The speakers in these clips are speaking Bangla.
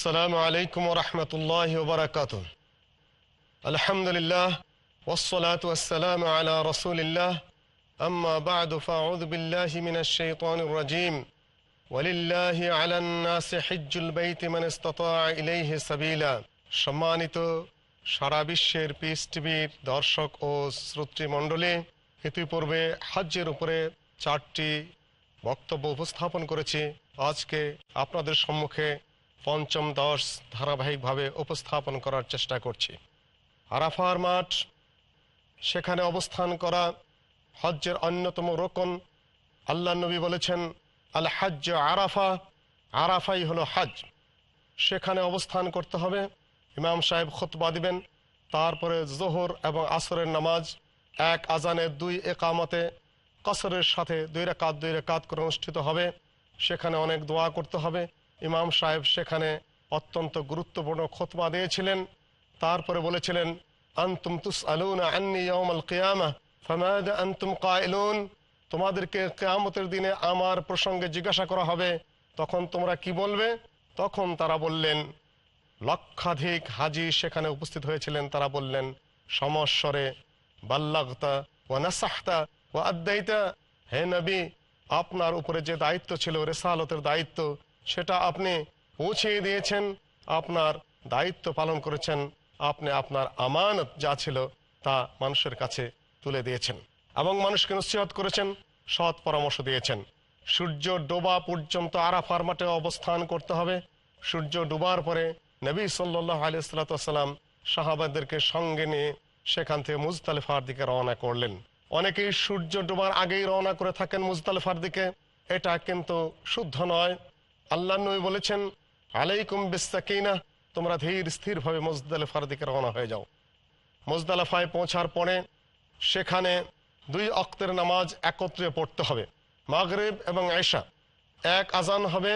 السلام عليكم ورحمة الله وبركاته الحمد لله والصلاة والسلام على رسول الله أما بعد فأعوذ بالله من الشيطان الرجيم ولله على الناس حج البيت من استطاع إليه سبيلا সম্মানিত সারা বিশ্বের পিস টিভির দর্শক ও শ্রোতৃমণ্ডলী ইতিপূর্বে হাজ্যের উপরে চারটি বক্তব্য উপস্থাপন করেছি আজকে আপনাদের সম্মুখে পঞ্চম দশ ধারাবাহিকভাবে উপস্থাপন করার চেষ্টা করছি। আরাফার মাঠ, সেখানে অবস্থান করা হজ্জের অন্যতম রোকন। আল্লাহ নবী বলেছেন, আল হাজ্য আরাফা। আরাফাই হলো হজ সেখানে অবস্থান করতে হবে। ইমাম সাহেব খুতবা দিবেন। তারপরে জোহর এবং আসরের নামাজ। এক আজানে দুই একামতে কসরের সাথে দুই রেকাত দুই রেকাত করে অনুষ্ঠিত হবে। সেখানে অনেক দোয়া করতে হবে। ইমাম সাহেব সেখানে অত্যন্ত গুরুত্বপূর্ণ খোতবা দিয়েছিলেন। তারপরে বলেছিলেন, আন্তুম তুস আলুন আন্তুম কায়লুন তোমাদেরকে কেয়ামতের দিনে আমার প্রসঙ্গে জিজ্ঞাসা করা হবে। তখন তোমরা কি বলবে? তখন তারা বললেন, লক্ষাধিক হাজি সেখানে উপস্থিত হয়েছিলেন। তারা বললেন, সমস্বরে, বাল্লাগতা ও নাসাহতা ও আদাইতা। হে নবী, আপনার উপরে যে দায়িত্ব ছিল, রেসালতের দায়িত্ব সেটা আপনি পৌঁছিয়ে দিয়েছেন, আপনার দায়িত্ব পালন করেছেন, আপনি আপনার আমানত যা ছিল তা মানুষের কাছে তুলে দিয়েছেন এবং মানুষকে নসিহত করেছেন, সৎ পরামর্শ দিয়েছেন। সূর্য ডোবা পর্যন্ত আরাফার মাঠে অবস্থান করতে হবে। সূর্য ডোবার পরে নবী সাল্লাহ আলিয়াল্লাম সাহাবাদেরকে সঙ্গে নিয়ে সেখান থেকে মুজতালিফার দিকে রওনা করলেন। অনেকেই সূর্য ডোবার আগেই রওনা করে থাকেন মুজতালিফার দিকে। এটা কিন্তু শুদ্ধ নয়। আল্লাহ নবী বলেছেন, আলাইকুম বিস্তাকিনা তোমরা ধীর স্থিরভাবে মুজদালিফার দিকে রওনা হয়ে যাও। মুজদালিফায় পৌঁছার পরে সেখানে দুই অক্তের নামাজ একত্রে পড়তে হবে। মাগরেব এবং এশা এক আজান হবে,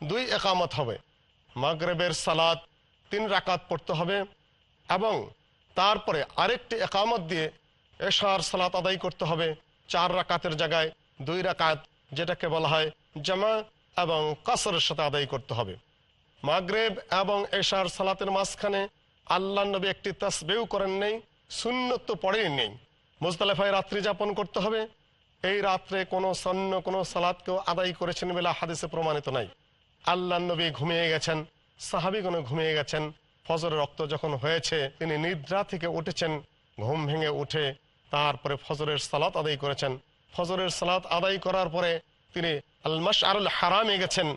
দুই একামত হবে। মাগরেবের সালাদ তিন রাকাত পড়তে হবে এবং তারপরে আরেকটি একামত দিয়ে এশার সালাত আদায় করতে হবে। চার রাকাতের জায়গায় দুই রাকাত, যেটাকে বলা হয় জামা এবং কাসরের সাথে আদায় করতে হবে। মাগরেব এবং এশার সালাতের মাঝখানে আল্লাহ নবী একটি তাসবেও করেন নেই শূন্যত্ব পড়েই নেই। মুজতালেফায় রাত্রি যাপন করতে হবে। এই রাত্রে কোনো সৈন্য কোনো সালাদকেও আদায় করেছেন বলে হাদিসে প্রমাণিত নাই। আল্লাহ নবী ঘুমিয়ে গেছেন সাহাবিগণ ঘুমিয়ে গেছেন। ফজরের রক্ত যখন হয়েছে, তিনি নিদ্রা থেকে উঠেছেন, ঘুম ভেঙে উঠে তারপরে ফজরের সালাত আদায় করেছেন। ফজরের সালাত আদায় করার পরে তিনি আলমাস আরুল হারামে গেছেন।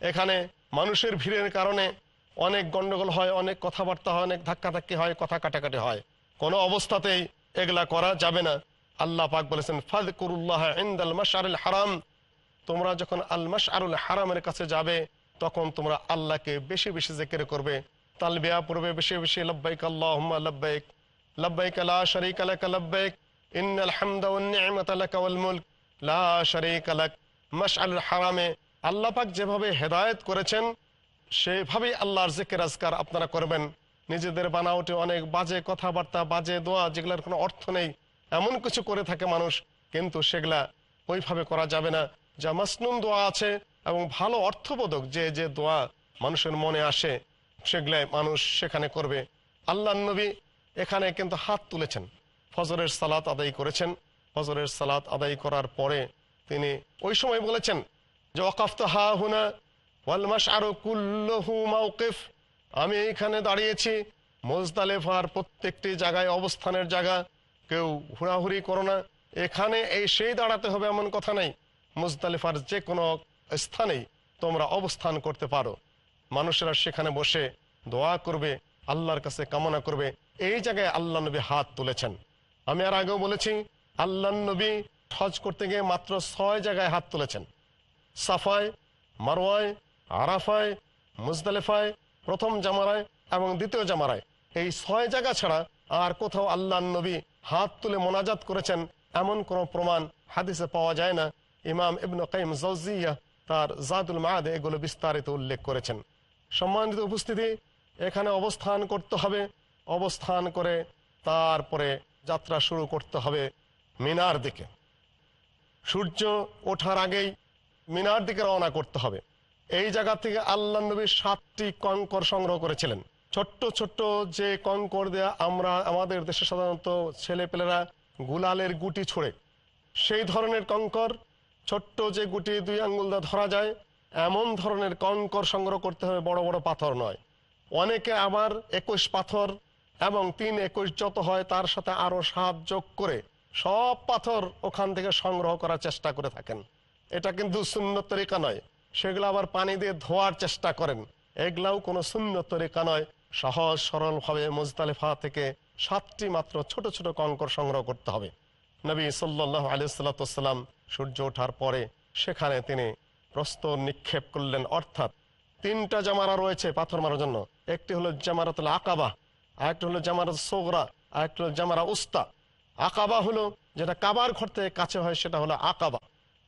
এখানে মানুষের ভিড়ের কারণে অনেক গন্ডগোল হয়, অনেক কথাবার্তা হয়, অনেক ধাক্কাধাক্কি হয়, কথা কাটাকাটি হয়। কোনো অবস্থাতেই এগুলা করা যাবে না। আল্লাহ পাক বলেছেন ফাদ কুরুল্লাহ ইন্দাল মাশআরুল হারাম। তোমরা যখন আল মাশআরুল হারামের কাছে যাবে, তখন তোমরা আল্লাহকে বেশি বেশি জিকির করবে। তাল তালবিয়া পড়বে বেশি বেশি, লব্বাইক আল্লাহুম্মা লব্বাইক। লব্বাইক লা শারীকা লাক লব্বাইক। ইন্নাল হামদা লা শারীকা লাক। মাশআরুল হারামে আল্লাহ পাক যেভাবে হেদায়েত করেছেন, সেভাবেই আল্লাহর জিকির আজকার আপনারা করবেন। নিজেদের বানাওটে অনেক বাজে কথাবার্তা, বাজে দোয়া, যেগুলোর কোনো অর্থ নেই, এমন কিছু করে থাকে মানুষ, কিন্তু সেগুলা ওইভাবে করা যাবে না। যা মাসনুন দোয়া আছে এবং ভালো অর্থবোধক যে যে দোয়া মানুষের মনে আসে, সেগুলাই মানুষ সেখানে করবে। আল্লাহ নবী এখানে কিন্তু হাত তুলেছেন। ফজরের সালাত আদায় করেছেন। ফজরের সালাত আদায় করার পরে তিনি ওই সময় বলেছেন যে ওকাফত হা হুনা ওয়ালমাস আরও কুল্লহু মাউকিফ আমি এইখানে দাঁড়িয়েছি মোজদালেফার প্রত্যেকটি জায়গায় অবস্থানের জায়গা, কেউ হুড়াহুড়ি করো না। এখানে এই সেই দাঁড়াতে হবে এমন কথা নেই। মুজদালিফার যে কোনো স্থানেই তোমরা অবস্থান করতে পারো। মানুষেরা সেখানে বসে দোয়া করবে, আল্লাহর কাছে কামনা করবে। এই জায়গায় আল্লাহ নবী হাত তুলেছেন। আমি আর আগেও বলেছি, আল্লাহ নবী হজ করতে গিয়ে মাত্র ছয় জায়গায় হাত তুলেছেন। সাফায় মারোয়ায় আরাফায়, মুজদালেফায়, প্রথম জামারায় এবং দ্বিতীয় জামারায়। এই ছয় জায়গা ছাড়া আর কোথাও আল্লাহ নবী হাত তুলে মোনাজাত করেছেন এমন কোনো প্রমাণ হাদিসে পাওয়া যায় না। ইমাম ইবন কাইম জৌজিয়া তার জাদুল মাহাদে এগুলো বিস্তারিত উল্লেখ করেছেন। সম্মানিত উপস্থিতি, এখানে অবস্থান করতে হবে, অবস্থান করে তারপরে যাত্রা শুরু করতে হবে মিনার দিকে। সূর্য ওঠার আগেই মিনার দিকে রওনা করতে হবে। এই জায়গা থেকে আল্লাহ নবী সাতটি কঙ্কর সংগ্রহ করেছিলেন। ছোট্ট ছোট্ট যে কঙ্কর দেয়া আমরা, আমাদের দেশে সাধারণত ছেলেপেলেরা গুলালের গুটি ছোড়ে। সেই ধরনের কঙ্কর, ছোট্ট যে গুটি দুই আঙ্গুল দিয়ে ধরা যায়, এমন ধরনের কঙ্কর সংগ্রহ করতে হবে, বড় বড় পাথর নয়। অনেকে আবার একুশ পাথর এবং তিন একুশ যত হয়, তার সাথে আরও সাত যোগ করে সব পাথর ওখান থেকে সংগ্রহ করার চেষ্টা করে থাকেন। এটা কিন্তু শূন্য তরিকা নয়। সেগুলো আবার পানি দিয়ে ধোয়ার চেষ্টা করেন। এগুলাও কোনো শূন্য তরিকা নয়। সহজ, সরলভাবে মুজতালিফা থেকে সাতটি মাত্র ছোট ছোট কঙ্কর সংগ্রহ করতে হবে। নবী সাল্লাহ আলিয়াল্লাম সূর্য ওঠার পরে সেখানে তিনি প্রস্তর নিক্ষেপ করলেন। অর্থাৎ তিনটা জামারা রয়েছে পাথর মারার জন্য। একটি হলো জামারাতুল আকাবা, আরেকটি হলো জামারাত সোগরা, আরেকটি হলো জামারা উস্তা। আকাবা হলো, যেটা কাবার ঘর থেকে কাছে হয়, সেটা হলো আকাবা।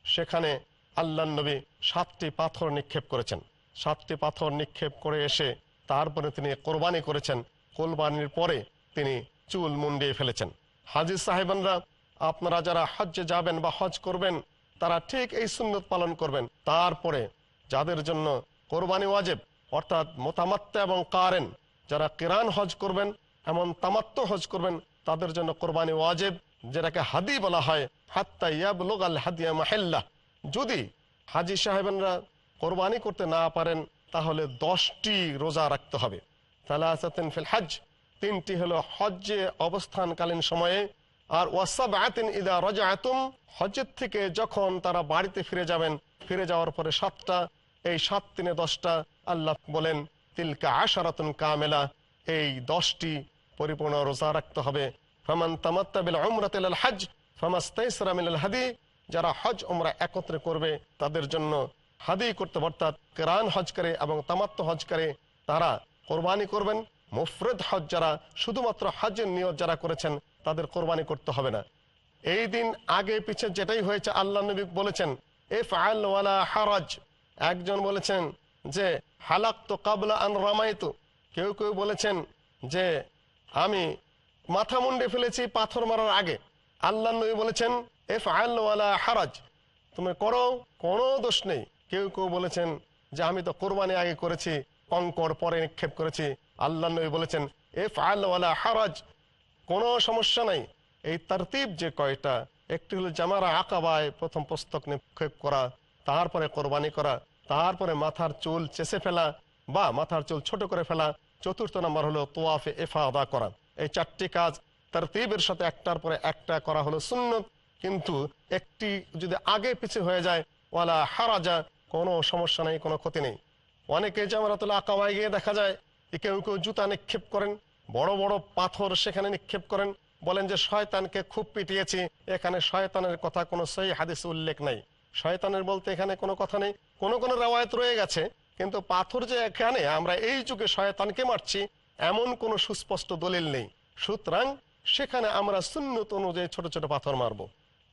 সেখানে আল্লাহ নবী সাতটি পাথর নিক্ষেপ করেছেন। সাতটি পাথর নিক্ষেপ করে এসে তারপরে তিনি কোরবানি করেছেন। কোরবানির পরে তিনি চুল মুন্ডিয়ে ফেলেছেন। হাজি সাহেবানরা, আপনারা যারা হজ্জে যাবেন বা হজ করবেন, তারা ঠিক এই সুন্নত পালন করবেন। তারপরে যাদের জন্য কোরবানি ওয়াজেব, অর্থাৎ মোতামাত্তা এবং কারেন, যারা কেরান হজ করবেন, এমন তামাত্ম হজ করবেন তাদের জন্য কোরবানি ওয়াজেব, যেটাকে হাদি বলা হয়, হাত্তা ইয়াবলুগ আল হাদিয়া মাহেল্লা যদি হাজি সাহেবেনরা কোরবানি করতে না পারেন, তাহলে দশটি রোজা রাখতে হবে। তালাসাতিন ফিল হজ তিনটি হলো হজ্জে অবস্থানকালীন সময়ে, আর ওয়াসাব আতিন ইদা রজা আতুম হজের থেকে যখন তারা বাড়িতে ফিরে যাবেন, ফিরে যাওয়ার পরে সাতটা, এই সাত তিনে দশটা, আল্লাহ বলেন, তিলকা আশারাতুন কামেলা, এই দশটি পরিপূর্ণ রোজা রাখতে হবে। হাদি, যারা হজ উমরা একত্রে করবে, তাদের জন্য হাদি করতে অর্থাৎ কেরান হজ করে এবং তামাত্ম হজ করে, তারা কোরবানি করবেন। মুফরদ হজ যারা শুধুমাত্র হজের নিয়ত যারা করেছেন, তাদের কোরবানি করতে হবে না। এই দিন আগে পিছে যেটাই হয়েছে, আল্লাহ নবী বলেছেন এফ আলা হারাজ। একজন বলেছেন যে হালাক তো কাবলা আন রামাইতু। কেউ কেউ বলেছেন যে আমি মাথা মুন্ডে ফেলেছি পাথর মারার আগে। আল্লাহ নবী বলেছেন এফ আলা হারাজ। তুমি করো, কোনো দোষ নেই। কেউ কেউ বলেছেন যে, আমি তো কোরবানি আগে করেছি, কঙ্কর পরে নিক্ষেপ করেছি। আল্লাহ নবী বলেছেন এফ আল্লাহ হারাজ, কোনো সমস্যা নাই। এই তারতিব যে কয়টা, একটি হলো জামারা আকাবায় প্রথম পুস্তক নিক্ষেপ করা, তারপরে কোরবানি করা, তারপরে মাথার চুল চেষে ফেলা বা মাথার চুল ছোট করে ফেলা চতুর্থ নম্বর হলো তোয়াফে এফা আদা করা। এই চারটি কাজ তারতিবের সাথে একটার পরে একটা করা হলো সুন্নত। কিন্তু একটি যদি আগে পিছিয়ে হয়ে যায়, ওয়ালা হারাজা, কোনো সমস্যা নেই, কোনো ক্ষতি নেই। অনেকে জামারাতুল আকাবায় গিয়ে দেখা যায় কেউ কেউ জুতা নিক্ষেপ করেন, বড় বড় পাথর সেখানে নিক্ষেপ করেন, বলেন যে শয়তানকে খুব পিটিয়েছি, এখানে শয়তানের কথা কোনো সহি হাদিস উল্লেখ নাই। শয়তানের বলতে এখানে কোনো কথা নেই, কোন কোন রেওয়ায়ত রয়ে গেছে কিন্তু পাথর যে এখানে, আমরা এই যুগে শয়তানকে মারছি, এমন কোনো সুস্পষ্ট দলিল নেই। সুতরাং সেখানে আমরা সুন্নত অনুযায়ী ছোট ছোট পাথর মারব।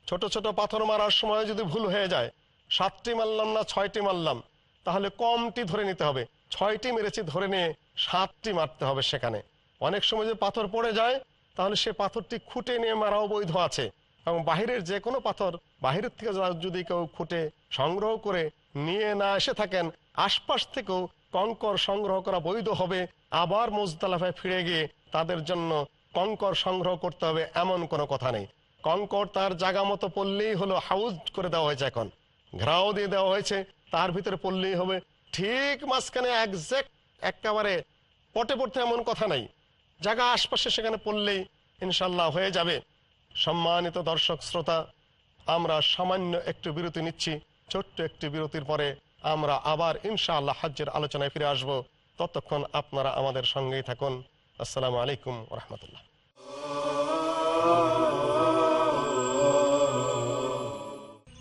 ছোট ছোট পাথর মারার সময় যদি ভুল হয়ে যায়, সাতটি মারলাম না ছয়টি মারলাম, তাহলে কমটি ধরে নিতে হবে। ছয়টি মেরেছি ধরে নিয়ে সাতটি মারতে হবে সেখানে। অনেক সময় যে পাথর পড়ে যায়, তাহলে সে পাথরটি খুঁটে নিয়ে মারাও বৈধ আছে। এবং বাহিরের যে কোনো পাথর, বাহিরের থেকে যদি কেউ খুঁটে সংগ্রহ করে নিয়ে না এসে থাকেন আশপাশ থেকেও কঙ্কর সংগ্রহ করা বৈধ হবে। আবার মুজদালাফায় ফিরে গিয়ে তাদের জন্য কঙ্কর সংগ্রহ করতে হবে এমন কোনো কথা নেই। কঙ্কর তার জায়গা মতো পড়লেই হলো হাউজ করে দেওয়া হয়েছে এখন। ঘেরাও দিয়ে দেওয়া হয়েছে, তার ভিতরে পড়লেই হবে ঠিক মাঝখানে একজ্যাক্ট একেবারে পটে পড়তে এমন কথা নাই। জায়গা আশপাশে সেখানে পড়লেই ইনশাল্লাহ হয়ে যাবে। সম্মানিত দর্শক, শ্রোতা, আমরা সামান্য একটু বিরতি নিচ্ছি, ছোট্ট একটি বিরতির পরে আমরা আবার ইনশাআল্লাহ হজ্জের আলোচনায় ফিরে আসব ততক্ষণ আপনারা আমাদের সঙ্গেই থাকুন আসসালামু আলাইকুম রহমতুল্লাহ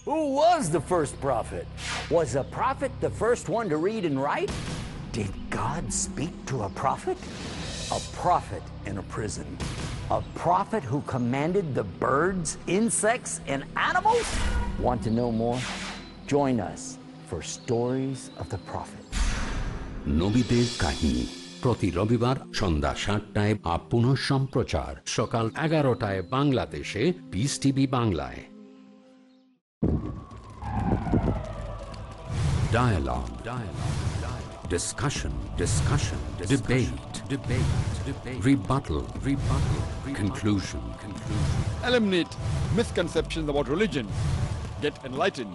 Who was the first prophet? Was a prophet the first one to read and write? Did God speak to a prophet? A prophet in a prison. A prophet who commanded the birds, insects, and animals? Want to know more? Join us for Stories of the Prophet. নবীদের কাহিনী প্রতি রবিবার সন্ধ্যা সাতটায় আপ পুনঃ সম্প্রচার সকাল এগারোটায় বাংলাদেশে পিস টিভি বাংলায় Dialogue. Dialogue. Dialogue. Discussion. Discussion. Debate. Debate. Debate. Rebuttal. Rebuttal. Conclusion. Conclusion. eliminate misconceptions about religion, get enlightened.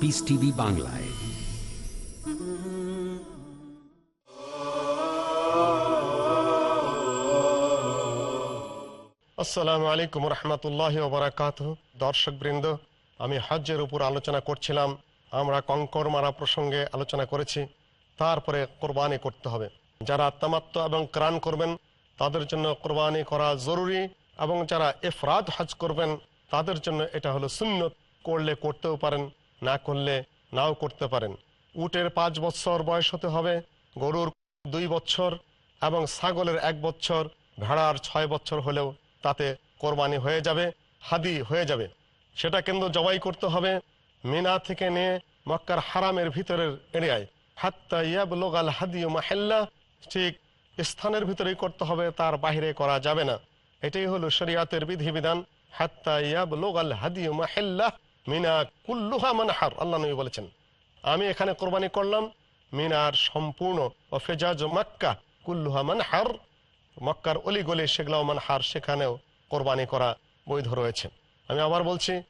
Piece TV বাংলায় আসসালামু আলাইকুম রহমতুল্লাহ ওবরাকাত দর্শক বৃন্দ আমি হজ্জের উপর আলোচনা করছিলাম আমরা কঙ্কর মারা প্রসঙ্গে আলোচনা করেছি তারপরে কোরবানি করতে হবে যারা তামাত্ম এবং ক্রাণ করবেন তাদের জন্য কোরবানি করা জরুরি এবং যারা এফরাদ হজ করবেন তাদের জন্য এটা হলো সুন্নত করলে করতেও পারেন না করলে নাও করতে পারেন। উটের পাঁচ বছর বয়স হতে হবে, গরুর দুই বছর এবং ছাগলের এক বছর, ভেড়ার ছয় বছর হলেও তাতে কোরবানি হয়ে যাবে, হাদি হয়ে যাবে। সেটা কিন্তু জবাই করতে হবে মিনা থেকে নিয়ে মক্কার হারামের ভিতরের এরিয়ায়। হাত্তা ইয়াবলোগাল হাদিউ মাহেল্লা, ঠিক স্থানের ভিতরেই করতে হবে, তার বাইরে করা যাবে না। এটাই হলো শরিয়াতের বিধিবিধান, হাত্তা ইয়াবলোগাল হাদিউ মাহেল্লা। মিনা কুল্লুহা মানহার, আল্লাহ নবী বলেছেন। আমি এখানে কোরবানি করলাম, মিনার সম্পূর্ণ, ও ফেজাজ মাক্কা, কুল্লুহা মানহার, মক্কার অলি অলিগলি সেগুলাও মানহার, সেখানেও কোরবানি করা বৈধ রয়েছে। আমি আবার বলছি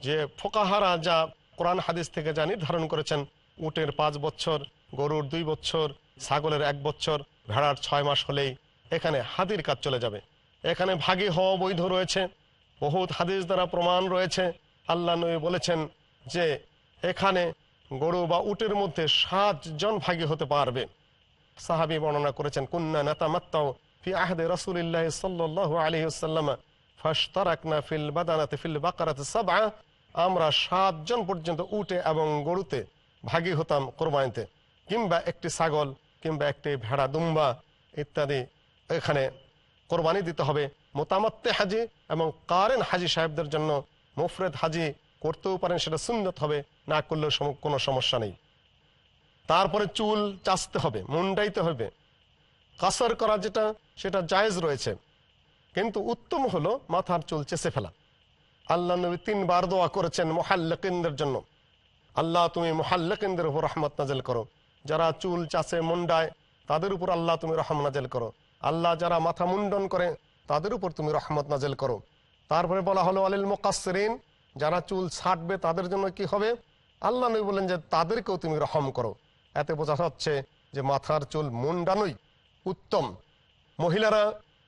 যে ফোকাহারা যা কোরআন হাদিস থেকে যা নির্ধারণ করেছেন, উটের পাঁচ বছর, গরুর দুই বছর, ছাগলের এক বছর, ভেড়ার ছয় মাস হলেই এখানে হাদির কাজ চলে যাবে। এখানে ভাগী হওয়া বৈধ রয়েছে, বহুত হাদিস দ্বারা প্রমাণ রয়েছে আল্লাহ নবী বলেছেন যে এখানে গরু বা উটের মধ্যে সাত জন ভাগী হতে পারবে। সাহাবি বর্ণনা করেছেন, কুন্না নেতা মাত্তাও ফি আহদে রসুলিল্লাহ সাল্লাহ আলী সাল্লাম ফাশতারাকনা ফিল বাদানাতে ফিল বাকারাতে সাবা আমরা সাতজন পর্যন্ত উটে এবং গরুতে ভাগী হতাম কোরবানিতে। কিংবা একটি ছাগল, কিংবা একটি ভেড়া, দুম্বা ইত্যাদি এখানে কোরবানি দিতে হবে। মোতামত্তে হাজি এবং কারেন হাজি সাহেবদের জন্য মুফরেদ হাজি করতেও পারেন, সেটা সুন্নত হবে, না করলেও কোনো সমস্যা নেই। তারপরে চুল চাচতে হবে, মুন্ডাইতে হবে। কাসার করা যেটা, সেটা জায়েজ রয়েছে। কিন্তু উত্তম হলো মাথার চুল চেষে ফেলা। আল্লাহ নবী তিনবার দোয়া করেছেন মোহাল্লকিনদের জন্য। আল্লাহ তুমি মোহাল্লকিনদের উপর রহমত নাজেল করো। যারা চুল চাষে মুন্ডায়, তাদের উপর আল্লাহ তুমি রহম নাজেল করো। আল্লাহ যারা মাথা মুন্ডন করে, তাদের উপর তুমি রহমত নাজেল করো। তারপরে বলা হলো, আলিল মোকাসরিন যারা চুল ছাটবে তাদের জন্য কি হবে? আল্লাহ নবী বলেন যে, তাদেরকেও তুমি রহম করো। এতে বোঝা যাচ্ছে যে, মাথার চুল মুন্ডানোই উত্তম। মহিলারা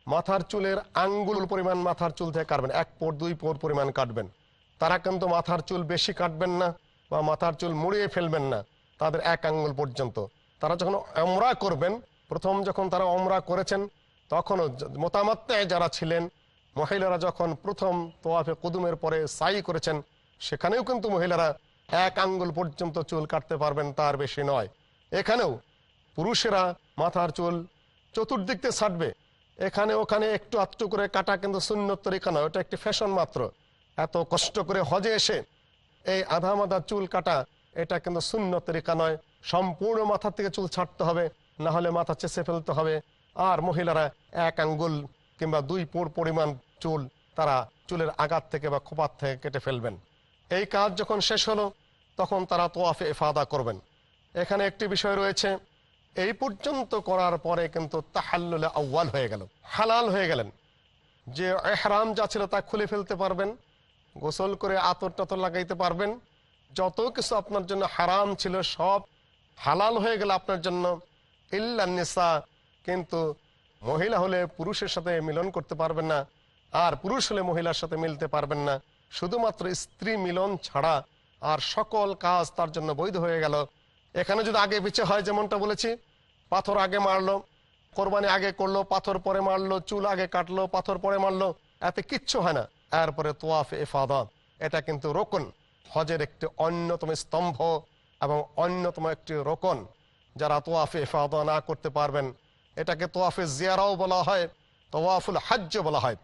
মাথার চুলের আঙ্গুল পরিমাণ মাথার চুল থেকে কাটবেন, এক পোর, দুই পোর পরিমাণ কাটবেন। তারা কিন্তু মাথার চুল বেশি কাটবেন না বা মাথার চুল মুড়িয়ে ফেলবেন না, তাদের এক আঙ্গুল পর্যন্ত। তারা যখন অমরা করবেন, প্রথম যখন তারা অমরা করেছেন, তখনও মোতামাত্মায় যারা ছিলেন মহিলারা যখন প্রথম তোয়াফে কুদুমের পরে সাই করেছেন, সেখানেও কিন্তু মহিলারা এক আঙ্গুল পর্যন্ত চুল কাটতে পারবেন, তার বেশি নয়। এখানেও পুরুষেরা মাথার চুল চতুর্দিক দিয়ে ছাটবে। এখানে ওখানে একটু আত্মু করে কাটা কিন্তু সুন্নত তরিকা নয়, ওটা একটি ফ্যাশন মাত্র। এত কষ্ট করে হজে এসে এই আধা মাধা চুল কাটা, এটা কিন্তু শূন্য তরিকা নয়। সম্পূর্ণ মাথা থেকে চুল ছাড়তে হবে, না হলে মাথা চেষে ফেলতে হবে। আর মহিলারা এক আঙ্গুল কিংবা দুই পোর পরিমাণ চুল তারা চুলের আঘাত থেকে বা খোপার থেকে কেটে ফেলবেন। এই কাজ যখন শেষ হলো, তখন তারা তোয়াফে এফাদা করবেন। এখানে একটি বিষয় রয়েছে, এই পর্যন্ত করার পরে কিন্তু তাহাল্লুলে আউ্বাল হয়ে গেল, হালাল হয়ে গেলেন। যে এহরাম যা ছিল তা খুলে ফেলতে পারবেন, গোসল করে আতর টাতর লাগাইতে পারবেন, যত কিছু আপনার জন্য হারাম ছিল সব হালাল হয়ে গেল আপনার জন্য ইল্লান্নিসা কিন্তু মহিলা হলে পুরুষের সাথে মিলন করতে পারবেন না, আর পুরুষ হলে মহিলার সাথে মিলতে পারবেন না। শুধুমাত্র স্ত্রী মিলন ছাড়া আর সকল কাজ তার জন্য বৈধ হয়ে গেল। এখানে যদি আগে পিছিয়ে হয় যেমনটা বলেছি, পাথর আগে মারলো, কোরবানি আগে করল, পাথর পরে মারলো, চুল আগে কাটলো, পাথর পরে মারলো, এতে কিচ্ছু হয় না। এরপরে তোয়াফ এফাদা এটা কিন্তু রোকন, হজের একটি অন্যতম স্তম্ভ এবং অন্যতম একটি রোকন। যারা তোয়াফে এফাদা না করতে পারবেন এটাকে তোয়াফে জিয়ারাও বলা হয়, তোয়াফুল হাজ্য বলা হয়।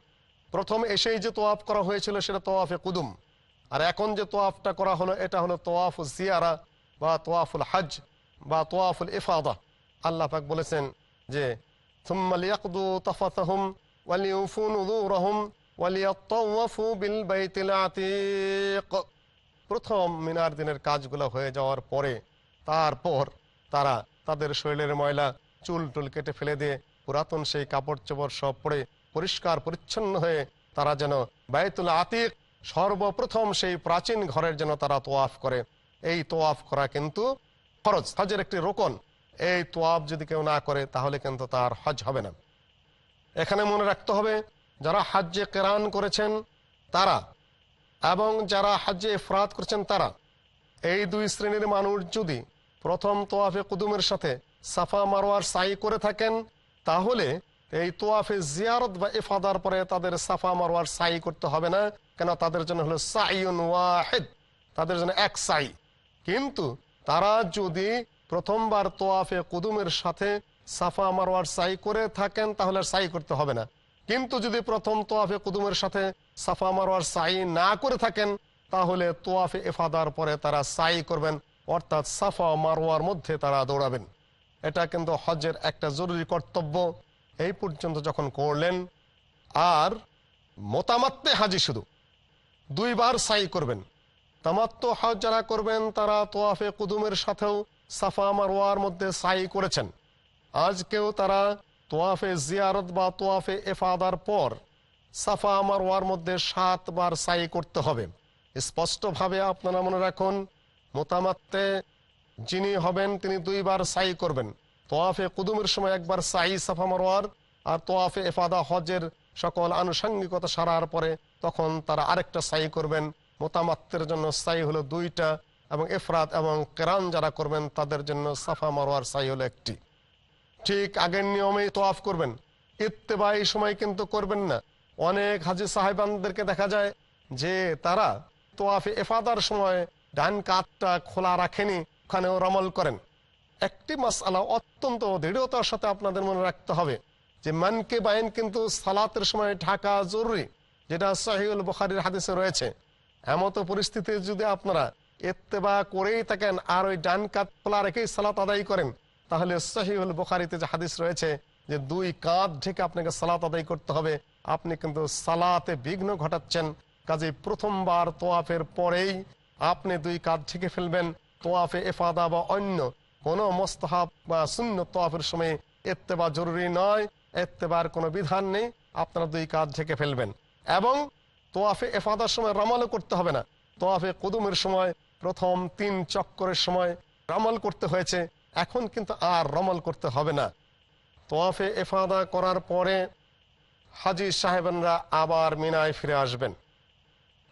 প্রথম এসেই যে তোয়াফ করা হয়েছিল সেটা তোয়াফে কুদুম। আর এখন যে তোয়াফটা করা হলো, এটা হলো তোয়াফুল জিয়ারা বা তোয়াফুল হাজ বা তোয়াফুল ইফাদা। আল্লাহ পাক বলেছেন যে বিল প্রথম মিনার দিনের কাজগুলো হয়ে যাওয়ার পরে, তারপর তারা তাদের শরীরের ময়লা চুল টুল কেটে ফেলে দিয়ে পুরাতন সেই কাপড় চোপড় সব পরে পরিষ্কার, পরিচ্ছন্ন হয়ে তারা যেন বায়তুল আতিক সর্বপ্রথম সেই প্রাচীন ঘরের জন্য তারা তোয়াফ করে। এই তোয়াফ করা কিন্তু খরচ হজের একটি রোকন। এই তোয়াফ যদি কেউ না করে, তাহলে কিন্তু তার হজ হবে না। এখানে মনে রাখতে হবে, যারা হাজ্যে কেরান করেছেন তারা এবং যারা হাজ্যে ফরাত করেছেন তারা, এই দুই শ্রেণির মানুষ যদি প্রথম তোয়াফে কুদুমের সাথে সাফা মারোয়ার সাই করে থাকেন, তাহলে এই তোয়াফে জিয়ারত বা ইফাদার পরে তাদের সাফা মারোয়ার সাই করতে হবে না, কেন তাদের জন্য হলো সাইউন ওয়াহেদ, তাদের জন্য এক সাই কিন্তু তারা যদি প্রথমবার তোয়াফে কুদুমের সাথে সাফা মারোয়ার সাই করে থাকেন, তাহলে সাই করতে হবে না। কিন্তু যদি প্রথম তোয়াফে কুদুমের সাথে সাফা মারোয়ার সাই না করে থাকেন, তাহলে তোয়াফে এফাদার পরে তারা সাই করবেন, অর্থাৎ সাফা মারোয়ার মধ্যে তারা দৌড়াবেন। এটা কিন্তু হজের একটা জরুরি কর্তব্য। এই পর্যন্ত যখন করলেন, আর মোতামাত্মে হাজি শুধু। দুইবার সাই করবেন। তামাত্ম হজ যারা করবেন, তারা তোয়াফে কুদুমের সাথেও সাফা মারোয়ার মধ্যে সাই করেছেন। আজকেও তারা তোয়াফে জিয়ারত বা তোয়াফে এফাদার পর সাফা মারোয়ার মধ্যে সাতবার সাই করতে হবে। স্পষ্টভাবে আপনারা মনে রাখুন, মোতামাত্তে যিনি হবেন তিনি দুইবার সাই করবেন। তোয়াফে কুদুমের সময় একবার সাই সাফা মারোয়ার আর তোয়াফে এফাদা হজের সকল আনুষঙ্গিকতা সারার পরে তখন তারা আরেকটা সাই করবেন। মোতামাত্তের জন্য সাই হলো দুইটা এবং এফরাত এবং কেরান যারা করবেন তাদের জন্য সাফা মারোয়ার সাই হলো একটি। ঠিক আগের নিয়মে তোয়াফ করবেন। ইত্তেবা এই সময় কিন্তু করবেন না। অনেক হাজি সাহেবানদেরকে দেখা যায় যে তারা তোয়াফে এফাদার সময় ডান কাতটা খোলা রাখেনি ওখানেও রমল করেন। একটি মাসালা অত্যন্ত দৃঢ়তার সাথে আপনাদের মনে রাখতে হবে যে মানকে বাইন কিন্তু সালাতের সময় ঢাকা জরুরি, যেটা সাহিউল বুখারির হাদিসে রয়েছে। এমতো পরিস্থিতি যদি আপনারা এত্তেবা করেই থাকেন আর ওই ডান কাত খোলা রেখেই সালাত আদায় করেন, তাহলে সহিউল বুখারিতে যে হাদিস রয়েছে যে দুই কাঁধ ঢেকে আপনাকে সালাত আদায় করতে হবে। আপনি কিন্তু সালাতে বিঘ্ন ঘটাচ্ছেন। কাজে প্রথমবার তোয়াফের পরেই আপনি দুই কাঁধ ঢেকে ফেলবেন। তোয়াফে এফাদা বা অন্য কোনো মোস্তাহাব বা শূন্য তোয়াফের সময় এত্তেবা জরুরি নয় এত্তেবার কোনো বিধান নেই আপনারা দুই কাজ ঢেকে ফেলবেন এবং তোয়াফে এফাদার সময় রমালও করতে হবে না তোয়াফে কুদুমের সময় প্রথম তিন চক্করের সময় রমল করতে হয়েছে এখন কিন্তু আর রমল করতে হবে না তোয়াফে এফাদা করার পরে হাজি সাহেবেনরা আবার মিনায় ফিরে আসবেন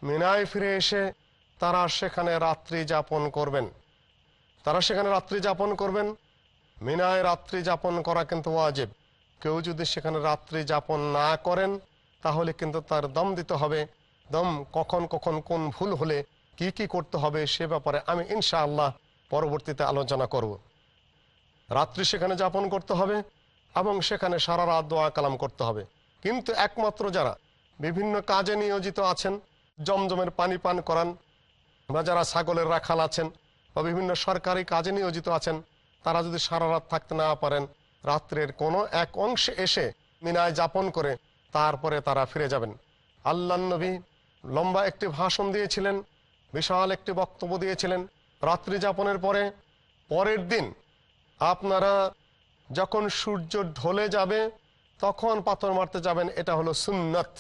মিনায় ফিরে এসে তারা সেখানে রাত্রি যাপন করবেন। তারা সেখানে রাত্রি যাপন করবেন। মিনায় রাত্রি যাপন করা কিন্তু ওয়াজিব। কেউ যদি সেখানে রাত্রি যাপন না করেন, তাহলে কিন্তু তার দম দিতে হবে। দম কখন কখন কোন ভুল হলে কি কি করতে হবে সে ব্যাপারে আমি ইনশাআল্লাহ পরবর্তীতে আলোচনা করব। রাত্রি সেখানে যাপন করতে হবে এবং সেখানে সারা রাত দোয়া কালাম করতে হবে। কিন্তু একমাত্র যারা বিভিন্ন কাজে নিয়োজিত আছেন, জমজমের পানি পান করান বা যারা ছাগলের রাখাল আছেন বা বিভিন্ন সরকারি কাজে নিয়োজিত আছেন, তারা যদি সারা রাত থাকতে না পারেন, রাত্রের কোনো এক অংশে এসে মিনায় যাপন করে তারপরে তারা ফিরে যাবেন। আল্লাহ নবী লম্বা একটি ভাষণ দিয়েছিলেন, বিশাল একটি বক্তব্য দিয়েছিলেন। রাত্রি যাপনের পরে, পরের দিন আপনারা যখন সূর্য ঢলে যাবে, তখন পাথর মারতে যাবেন, এটা হলো সুন্নত।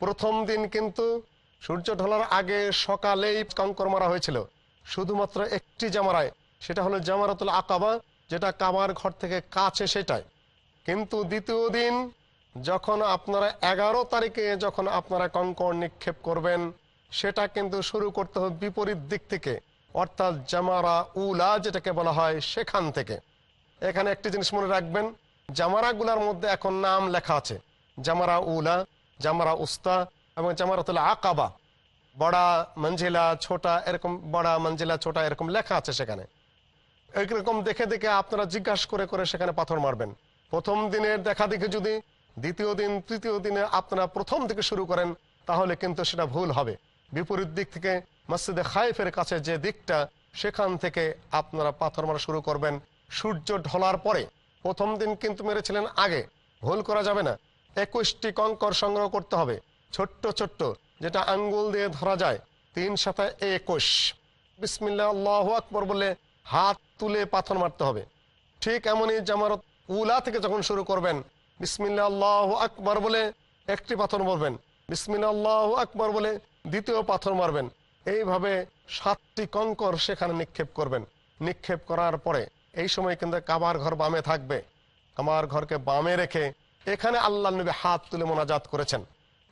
প্রথম দিন কিন্তু সূর্য ঢলার আগে সকালেই কঙ্কর মারা হয়েছিল। শুধুমাত্র একটি জামারায়, সেটা হলো জামারাতুল আকাবা, যেটা কাবার ঘর থেকে কাছে সেটাই। কিন্তু দ্বিতীয় দিন, যখন আপনারা এগারো তারিখে যখন আপনারা কঙ্কর নিক্ষেপ করবেন, সেটা কিন্তু শুরু করতে হবে বিপরীত দিক থেকে, অর্থাৎ জামারা উলা, যেটাকে বলা হয়, সেখান থেকে। এখানে একটি জিনিস মনে রাখবেন, জামারাগুলার মধ্যে এখন নাম লেখা আছে, জামারা উলা, জামারা উস্তা এবং জামারাতুল আকাবা, বড়া, মঞ্জিলা, ছোটা, এরকম বড়া, মঞ্জিলা, ছোটা, এরকম লেখা আছে সেখানে। এরকম দেখে দেখে আপনারা জিজ্ঞাসা করে করে সেখানে পাথর মারবেন। প্রথম দিনের দেখা দেখে যদি দ্বিতীয় দিন, তৃতীয় দিনে আপনারা প্রথম থেকে শুরু করেন, তাহলে কিন্তু সেটা ভুল হবে। বিপরীত দিক থেকে মসজিদে খাইফের কাছে যে দিকটা, সেখান থেকে আপনারা পাথর মারা শুরু করবেন। সূর্য ঢলার পরে প্রথম দিন কিন্তু মেরেছিলেন আগে। ভুল করা যাবে না। একুশটি কঙ্কর সংগ্রহ করতে হবে। ছোট্ট ছোট্ট, যেটা আঙ্গুল দিয়ে ধরা যায়, তিন সাথে একুশ। বিসমিল্লা আল্লাহ আকবর বলে হাত তুলে পাথর মারতে হবে। ঠিক এমনই জামারত উলা থেকে যখন শুরু করবেন বিসমিল্লা আল্লাহ আকবর বলে একটি পাথর মারবেন বিসমিল্লা আল্লাহ আকবর বলে দ্বিতীয় পাথর মারবেন। এইভাবে সাতটি কঙ্কর সেখানে নিক্ষেপ করবেন। নিক্ষেপ করার পরে এই সময় কিন্তু কাবার ঘর বামে থাকবে। কাবার ঘরকে বামে রেখে এখানে আল্লাহ নবী হাত তুলে মোনাজাত করেছেন।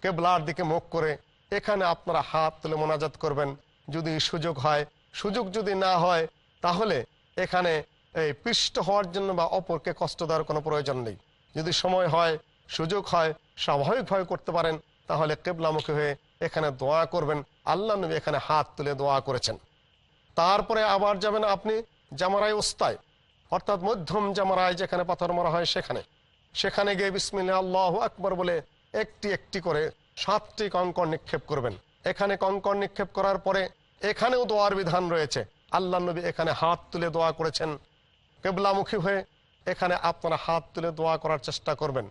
কেবলার দিকে মুখ করে এখানে আপনারা হাত তুলে মোনাজাত করবেন। যদি সুযোগ হয়, সুযোগ যদি না হয়, তাহলে এখানে এই পৃষ্ঠ হওয়ার জন্য বা অপরকে কষ্ট দেওয়ার কোনো প্রয়োজন নেই। যদি সময় হয়, সুযোগ হয়, স্বাভাবিকভাবে করতে পারেন, তাহলে কেবলামুখী হয়ে এখানে দোয়া করবেন। আল্লাহ নবী এখানে হাত তুলে দোয়া করেছেন। তারপরে আবার যাবেন আপনি জামারায় ওস্তায় অর্থাৎ মধ্যম জামারায় যেখানে পাথর মারা হয় সেখানে। সেখানে গিয়ে বিসমিল্লা আল্লাহ আকবর বলে একটি একটি করে সাতটি কঙ্কর নিক্ষেপ করবেন। এখানে কঙ্কর নিক্ষেপ করার পরে এখানেও দোয়ার বিধান রয়েছে। আল্লাহ নবী এখানে হাত তুলে দোয়া করেছেন। কেবলামুখী হয়ে এখানে আপনারা হাত তুলে দোয়া করার চেষ্টা করবেন।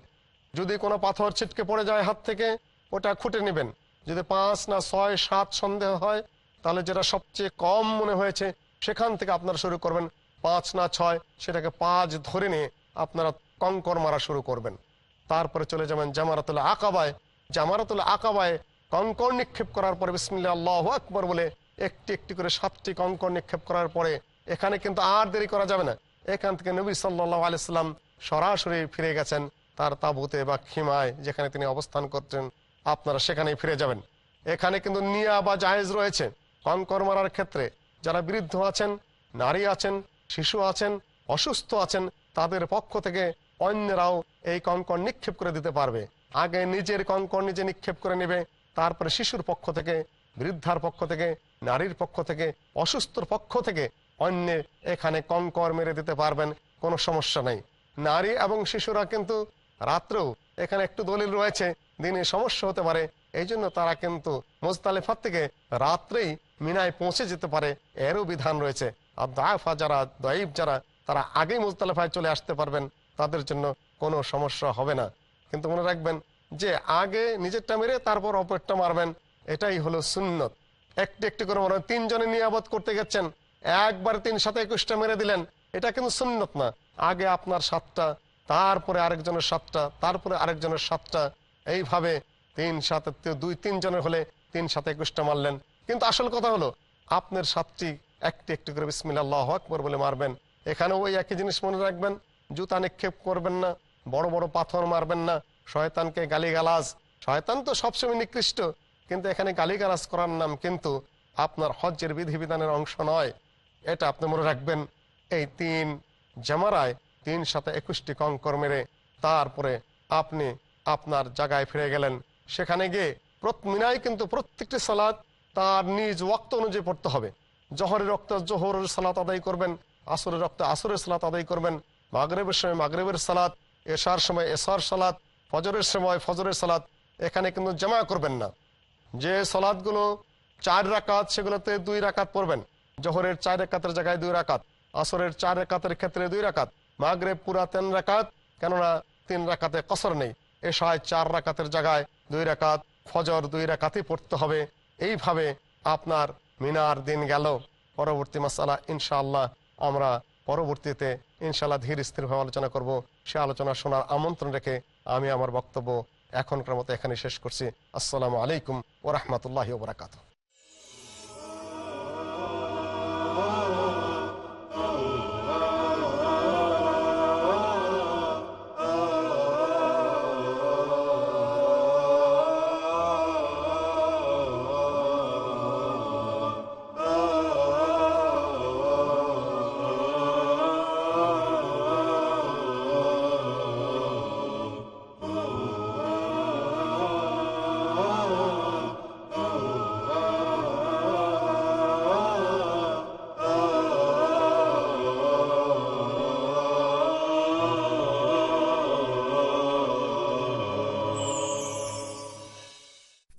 যদি কোনো পাথর ছিটকে পড়ে যায় হাত থেকে, ওটা খুঁটে নেবেন। যদি পাঁচ না ছয়, সাত সন্দেহ হয়, তাহলে যেটা সবচেয়ে কম মনে হয়েছে, সেখান থেকে আপনারা শুরু করবেন। পাঁচ না ছয়, সেটাকে পাঁচ ধরে নিয়ে আপনারা কঙ্কর মারা শুরু করবেন। তারপরে চলে যাবেন জামারাতুল আকাবায়। জামারাতুল আকাবায় কঙ্কর নিক্ষেপ করার পরে বিসমিল্লা আল্লাহ আকবর বলে একটি একটি করে সাতটি কঙ্কর নিক্ষেপ করার পরে এখানে কিন্তু আর দেরি করা যাবে না। এখান থেকে নবী সাল্লাহ আলাইসাল্লাম সরাসরি ফিরে গেছেন তার তাবুতে বা খিমায় যেখানে তিনি অবস্থান করতেন। আপনারা সেখানেই ফিরে যাবেন। এখানে কিন্তু নিয়া বা জাহেজ রয়েছে। কঙ্কর মারার ক্ষেত্রে যারা বৃদ্ধ আছেন, নারী আছেন, শিশু আছেন, অসুস্থ আছেন, তাদের পক্ষ থেকে অন্যরাও এই কঙ্কর নিক্ষেপ করে দিতে পারবে। আগে নিজের কঙ্কর নিজে নিক্ষেপ করে নেবে, তারপরে শিশুর পক্ষ থেকে, বৃদ্ধার পক্ষ থেকে, নারীর পক্ষ থেকে, অসুস্থর পক্ষ থেকে অন্য এখানে কঙ্কর মেরে দিতে পারবেন, কোনো সমস্যা নেই। নারী এবং শিশুরা কিন্তু রাত্রেও এখানে একটু দলিল রয়েছে, দিনে সমস্যা হতে পারে, এই জন্য তারা কিন্তু মোজতালেফার থেকে রাত্রেই মিনায় পৌঁছে যেতে পারে, এরও বিধান রয়েছে। আর দায়ফা যারা দয়ীব যারা, তারা আগেই মুজতালেফায় চলে আসতে পারবেন। তাদের জন্য কোনো সমস্যা হবে না। কিন্তু মনে রাখবেন যে আগে নিজেরটা মেরে তারপর অপরটা মারবেন, এটাই হলো সুন্নত। একটি একটি করে মনে হয় তিনজনে নিয়াবত করতে গেছেন, একবার তিন সাথে একুশটা মেরে দিলেন, এটা কিন্তু সুন্নত না। আগে আপনার সাতটা, তারপরে আরেকজনের সাতটা, তারপরে আরেকজনের সাতটা, এইভাবে তিন সাথে তি- দুই তিনজনের হলে তিন সাথে একুশটা মারলেন। কিন্তু আসল কথা হলো, আপনার সাতটি একটি একটি করে বিসমিল্লা আল্লাহ আকবর বলে মারবেন। এখানে ওই একই জিনিস মনে রাখবেন জুতা নিক্ষেপ করবেন না, বড় বড় পাথর মারবেন না, শয়তানকে গালিগালাজ। শয়তান তো সবসময় নিকৃষ্ট, কিন্তু এখানে গালিগালাজ করার নাম কিন্তু আপনার হজ্জের বিধিবিধানের অংশ নয়। এটা আপনি মনে রাখবেন, এই তিন জামারায় তিন সাথে একুশটি কঙ্কর মেরে তারপরে আপনি আপনার জায়গায় ফিরে গেলেন। সেখানে গিয়ে মিনায় কিন্তু প্রত্যেকটি সালাদ তার নিজ ওয়াক্ত অনুযায়ী পড়তে হবে। জহরের রক্ত জোহরের সালাত আদায় করবেন, আসরের রক্ত আসরের সালাত আদায় করবেন মাগরেবের সময় মাগরেবের সালাত, এশার সময় এশার সালাত, ফজরের সময় ফজরের সালাত, এখানে কিন্তু জমা করবেন না। যে সালাদগুলো চার রাকাত, সেগুলোতে দুই রাকাত পড়বেন। জহরের চার রাকাতের জায়গায় দুই রাকাত, আসরের চার রাকাতের ক্ষেত্রে দুই রাকাত, মাগরেব পুরা তিন রাকাত, কেননা তিন রাকাতে কসর নেই। এশায় চার রাকাতের জায়গায় দুই রাকাত, ফজর দুই রাকাতই পড়তে হবে। এইভাবে আপনার মিনার দিন গেল। পরবর্তী মাসালা, ইনশাআল্লাহ, আমরা পরবর্তীতে ইনশাল্লাহ ধীর স্থিরভাবে আলোচনা করব। সে আলোচনা শোনার আমন্ত্রণ রেখে আমি আমার বক্তব্য এখনকার মতো এখানে শেষ করছি। আসসালামু আলাইকুম ওরহমতুল্লাহ ওবরাকাত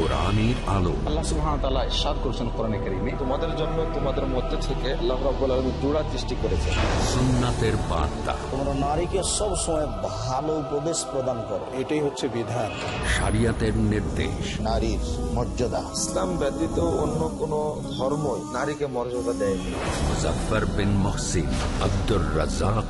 কোরআনের আলো। আল্লাহ সুবহানাহু ওয়া তাআলা ইরশাদ করেছেন কোরআনে কারীমে তোমাদের জন্য তোমাদের মধ্যে থেকে আল্লাহ রাব্বুল আলামিন জোড়া সৃষ্টি করেছেন। সুন্নাতের বার্তা। তোমরা নারীকে সব সময় ভালো উপদেশ প্রদান করো। এটাই হচ্ছে বিধান। শরিয়াতের নির্দেশ। নারীর মর্যাদা। ইসলাম ব্যতীত অন্য কোন ধর্মই নারীকে মর্যাদা দেয়নি। Muzaffar bin Mohsin Abdur Razzak